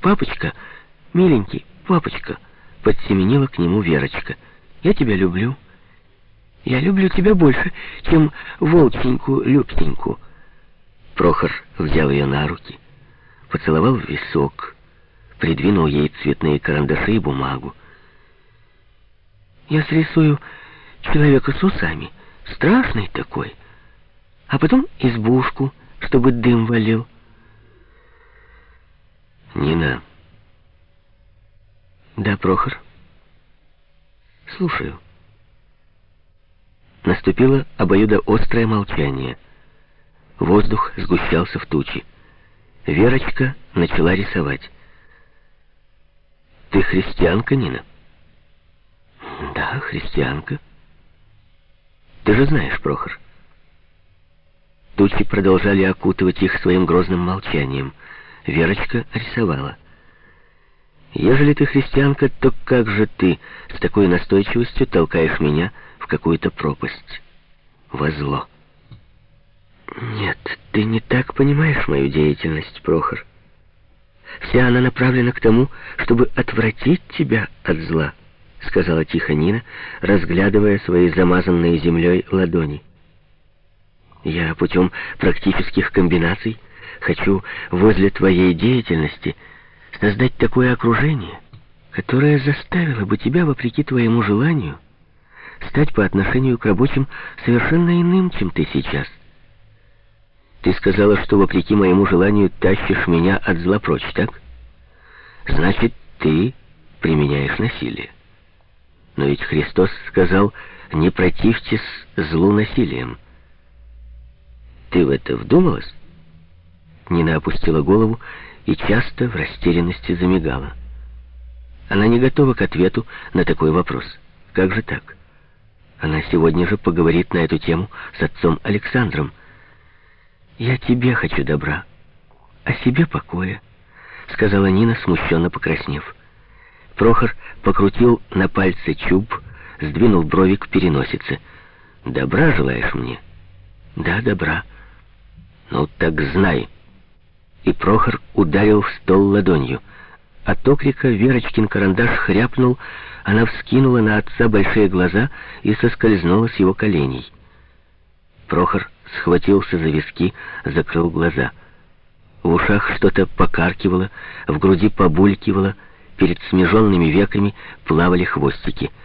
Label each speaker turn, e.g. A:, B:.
A: «Папочка, миленький, папочка!» Подсеменила к нему Верочка. «Я тебя люблю. Я люблю тебя больше, чем волченьку Любсеньку». Прохор взял ее на руки, поцеловал в висок, придвинул ей цветные карандаши и бумагу. «Я срисую человека с усами, страшный такой, а потом избушку, чтобы дым валил».
B: «Нина».
A: «Да, Прохор?» «Слушаю». Наступило обоюдоострое молчание. Воздух сгущался в тучи. Верочка начала рисовать. «Ты христианка, Нина?» «Да, христианка». «Ты же знаешь, Прохор». Тучи продолжали окутывать их своим грозным молчанием — Верочка рисовала. «Ежели ты христианка, то как же ты с такой настойчивостью толкаешь меня в какую-то пропасть? Во зло». «Нет, ты не так понимаешь мою деятельность, Прохор. Вся она направлена к тому, чтобы отвратить тебя от зла», — сказала тихо Нина, разглядывая свои замазанные землей ладони. «Я путем практических комбинаций Хочу возле твоей деятельности создать такое окружение, которое заставило бы тебя, вопреки твоему желанию, стать по отношению к рабочим совершенно иным, чем ты сейчас. Ты сказала, что вопреки моему желанию тащишь меня от зла прочь, так? Значит, ты применяешь насилие. Но ведь Христос сказал, не противьтесь злу насилием. Ты в это вдумалась? Нина опустила голову и часто в растерянности замигала. Она не готова к ответу на такой вопрос. Как же так? Она сегодня же поговорит на эту тему с отцом Александром. «Я тебе хочу добра, а себе покоя», — сказала Нина, смущенно покраснев. Прохор покрутил на пальце чуб, сдвинул брови к переносице. «Добра желаешь мне?» «Да, добра». «Ну так знай» и Прохор ударил в стол ладонью. От окрика Верочкин карандаш хряпнул, она вскинула на отца большие глаза и соскользнула с его коленей. Прохор схватился за виски, закрыл глаза. В ушах что-то покаркивало, в груди побулькивало, перед смеженными веками плавали хвостики —